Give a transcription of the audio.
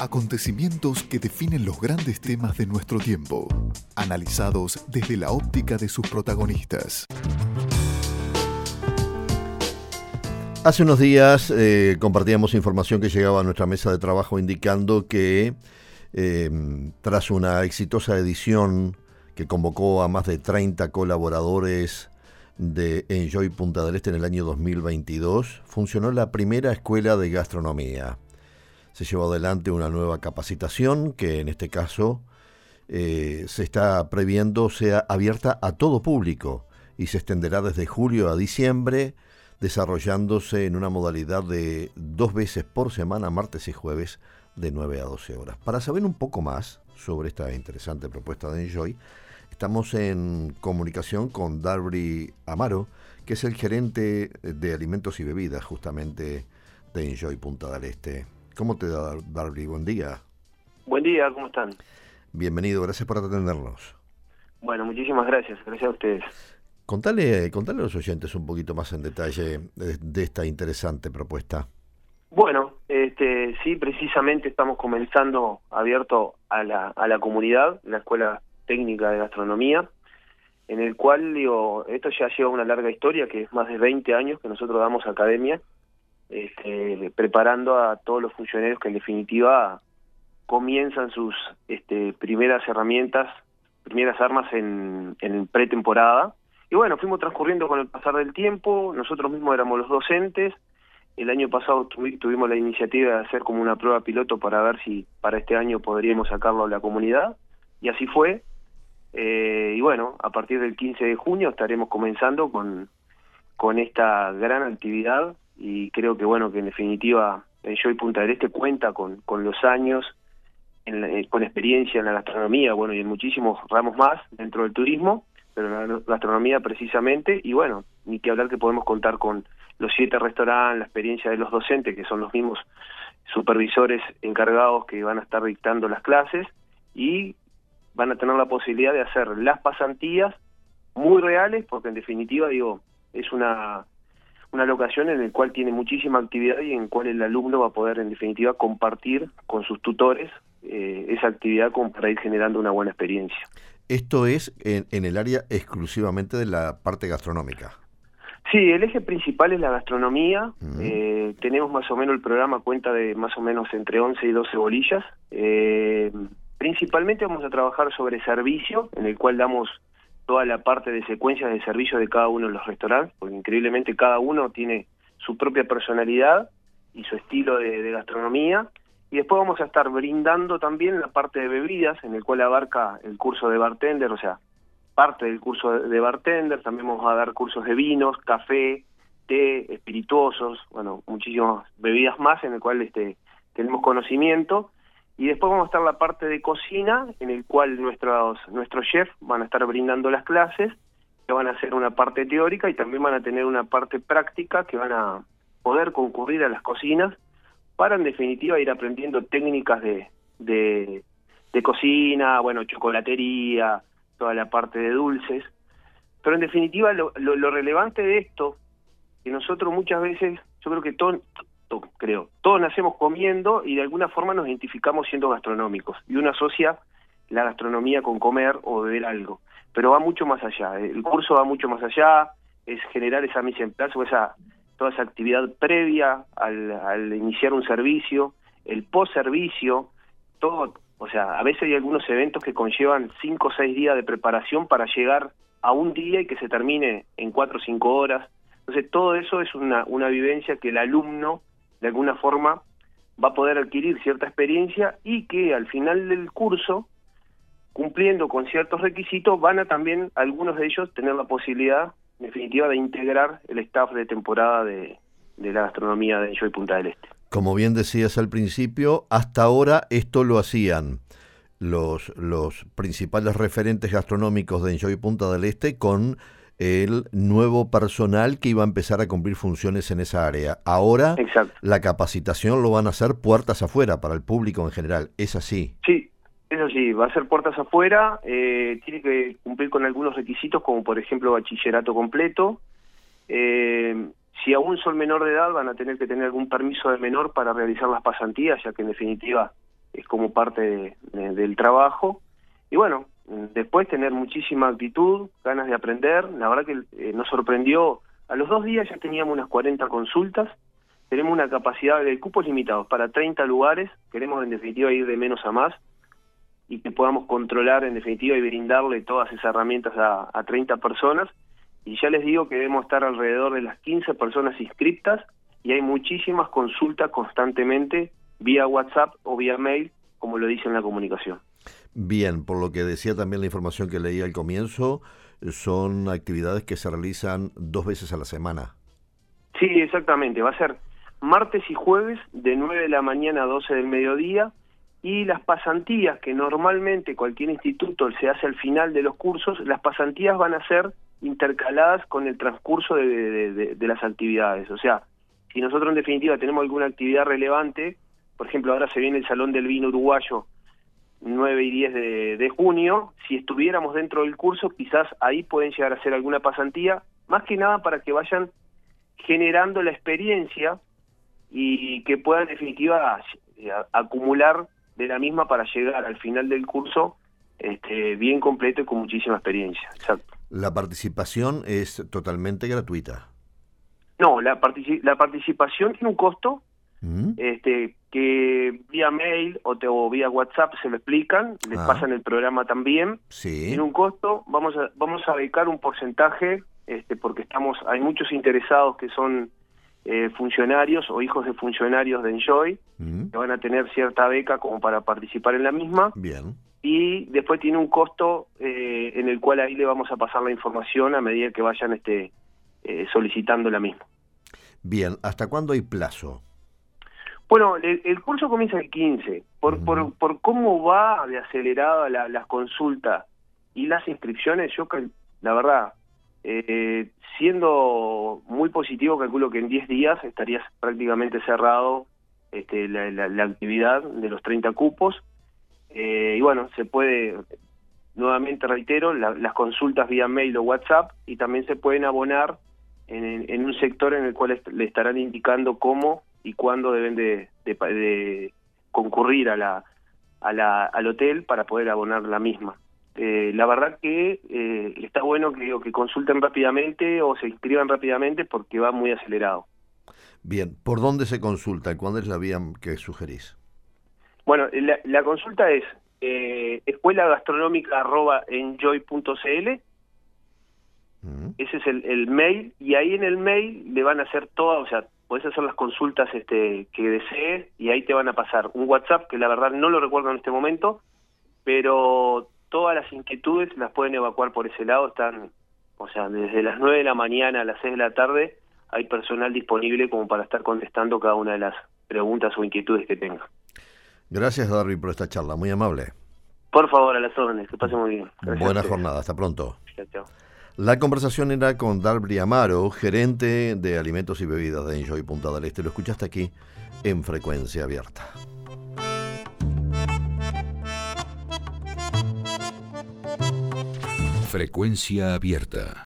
Acontecimientos que definen los grandes temas de nuestro tiempo, analizados desde la óptica de sus protagonistas. Hace unos días eh, compartíamos información que llegaba a nuestra mesa de trabajo indicando que eh, tras una exitosa edición que convocó a más de 30 colaboradores de Enjoy Punta del Este en el año 2022, funcionó la primera escuela de gastronomía se llevó adelante una nueva capacitación que en este caso eh, se está previendo sea abierta a todo público y se extenderá desde julio a diciembre, desarrollándose en una modalidad de dos veces por semana, martes y jueves, de 9 a 12 horas. Para saber un poco más sobre esta interesante propuesta de Enjoy, estamos en comunicación con Darby Amaro, que es el gerente de alimentos y bebidas justamente de Enjoy Punta del Este. ¿Cómo te da, Darby? Buen día. Buen día, ¿cómo están? Bienvenido, gracias por atendernos. Bueno, muchísimas gracias, gracias a ustedes. Contale, contale a los oyentes un poquito más en detalle de, esta interesante propuesta. Bueno, este, sí, precisamente estamos comenzando abierto a la, a la comunidad, la Escuela Técnica de Gastronomía, en el cual, digo, esto ya lleva una larga historia, que es más de 20 años que nosotros damos academia, este, preparando a todos los funcionarios que en definitiva comienzan sus este, primeras herramientas, primeras armas en, pretemporada. Y bueno, fuimos transcurriendo con el pasar del tiempo, nosotros mismos éramos los docentes, el año pasado tuvimos la iniciativa de hacer como una prueba piloto para ver si para este año podríamos sacarlo a la comunidad, y así fue. Eh, y bueno, a partir del 15 de junio estaremos comenzando con esta gran actividad y creo que bueno que en definitiva Enjoy Punta del Este cuenta con, con los años, en eh, con experiencia en la gastronomía, bueno, y en muchísimos ramos más dentro del turismo, pero en la gastronomía precisamente, y bueno, ni que hablar que podemos contar con los siete restaurantes, la experiencia de los docentes, que son los mismos supervisores encargados que van a estar dictando las clases, y van a tener la posibilidad de hacer las pasantías muy reales, porque en definitiva, digo, es una una locación en la cual tiene muchísima actividad y en la cual el alumno va a poder en definitiva compartir con sus tutores eh, esa actividad como para ir generando una buena experiencia. Esto es en, el área exclusivamente de la parte gastronómica. Sí, el eje principal es la gastronomía. Eh, tenemos más o menos el programa cuenta de más o menos entre 11 y 12 bolillas. Eh, principalmente vamos a trabajar sobre servicio, en el cual damos toda la parte de secuencias de servicio de cada uno de los restaurantes, porque increíblemente cada uno tiene su propia personalidad y su estilo de, gastronomía. Y después vamos a estar brindando también la parte de bebidas, en el cual abarca el curso de bartender, o sea, parte del curso de bartender, también vamos a dar cursos de vinos, café, té, espirituosos, bueno, muchísimas bebidas más en el cual este, tenemos conocimiento y después vamos a estar la parte de cocina, en el cual nuestros, nuestros chefs van a estar brindando las clases, que van a hacer una parte teórica y también van a tener una parte práctica que van a poder concurrir a las cocinas para en definitiva ir aprendiendo técnicas de, de, cocina, bueno, chocolatería, toda la parte de dulces. Pero en definitiva lo, lo, relevante de esto, que nosotros muchas veces, yo creo que todo, creo. Todos nacemos comiendo y de alguna forma nos identificamos siendo gastronómicos. Y uno asocia la gastronomía con comer o beber algo. Pero va mucho más allá. El curso va mucho más allá, es generar esa mise en place o esa, toda esa actividad previa al, al iniciar un servicio, el post-servicio, todo. O sea, a veces hay algunos eventos que conllevan cinco o seis días de preparación para llegar a un día y que se termine en cuatro o cinco horas. Entonces, todo eso es una, una vivencia que el alumno de alguna forma va a poder adquirir cierta experiencia y que al final del curso, cumpliendo con ciertos requisitos, van a también algunos de ellos tener la posibilidad, en definitiva, de integrar el staff de temporada de, la gastronomía de Enjoy Punta del Este. Como bien decías al principio, hasta ahora esto lo hacían los, los principales referentes gastronómicos de Enjoy Punta del Este con el nuevo personal que iba a empezar a cumplir funciones en esa área. Ahora la capacitación lo van a hacer puertas afuera para el público en general. ¿Es así? Sí, eso sí, va a ser puertas afuera. Eh, tiene que cumplir con algunos requisitos como por ejemplo bachillerato completo. Eh, si aún son menor de edad van a tener que tener algún permiso de menor para realizar las pasantías, ya que en definitiva es como parte del trabajo. Y bueno, después tener muchísima actitud, ganas de aprender. La verdad que eh, nos sorprendió, a los dos días ya teníamos unas 40 consultas, tenemos una capacidad de cupos limitados para 30 lugares, queremos en definitiva ir de menos a más y que podamos controlar en definitiva y brindarle todas esas herramientas a, a 30 personas. Y ya les digo que debemos estar alrededor de las 15 personas inscriptas y hay muchísimas consultas constantemente vía WhatsApp o vía mail, como lo dice en la comunicación. Bien, por lo que decía también la información que leí al comienzo, son actividades que se realizan dos veces a la semana. Sí, exactamente. Va a ser martes y jueves de 9 de la mañana a 12 del mediodía y las pasantías que normalmente cualquier instituto se hace al final de los cursos, las pasantías van a ser intercaladas con el transcurso de, las actividades. O sea, si nosotros en definitiva tenemos alguna actividad relevante, por ejemplo, ahora se viene el Salón del Vino Uruguayo 9 y 10 de, de, junio, si estuviéramos dentro del curso, quizás ahí pueden llegar a hacer alguna pasantía, más que nada para que vayan generando la experiencia y que puedan en definitiva acumular de la misma para llegar al final del curso este, bien completo y con muchísima experiencia. Exacto. ¿La participación es totalmente gratuita? No, la, la participación tiene un costo mm. este, que vía mail o, o, vía WhatsApp se lo explican, les ah. pasan el programa también. Sí. Tiene un costo, vamos a, vamos a dedicar un porcentaje, este, porque estamos hay muchos interesados que son eh, funcionarios o hijos de funcionarios de Enjoy, que van a tener cierta beca como para participar en la misma. Bien. Y después tiene un costo eh, en el cual ahí le vamos a pasar la información a medida que vayan este, eh, solicitando la misma. Bien, ¿hasta cuándo hay plazo? Bueno, el, curso comienza el 15. Por, por, por cómo va de acelerada la, las consultas y las inscripciones, yo la verdad, eh, siendo muy positivo, calculo que en 10 días estaría prácticamente cerrado este, la, actividad de los 30 cupos. Eh, y bueno, se puede, nuevamente reitero, las consultas vía mail o WhatsApp y también se pueden abonar en, un sector en el cual le estarán indicando cómo y cuándo deben de, de concurrir a la, a la, al hotel para poder abonar la misma. Eh, la verdad que eh, está bueno que, que consulten rápidamente o se inscriban rápidamente porque va muy acelerado. Bien, ¿por dónde se consulta? ¿Cuál es la vía que sugerís? Bueno, la, consulta es eh, escuela gastronómica mm. Ese es el, el, mail y ahí en el mail le van a hacer todas, o sea, puedes hacer las consultas este, que desees y ahí te van a pasar un WhatsApp que la verdad no lo recuerdo en este momento, pero todas las inquietudes las pueden evacuar por ese lado, están, o sea, desde las 9 de la mañana a las 6 de la tarde hay personal disponible como para estar contestando cada una de las preguntas o inquietudes que tenga. Gracias, Darby, por esta charla, muy amable. Por favor, a las órdenes, que pase muy bien. Buena jornada, hasta pronto. La conversación era con Darby Amaro, gerente de alimentos y bebidas de Enjoy Punta del Este. Lo escuchaste aquí en frecuencia abierta. Frecuencia abierta.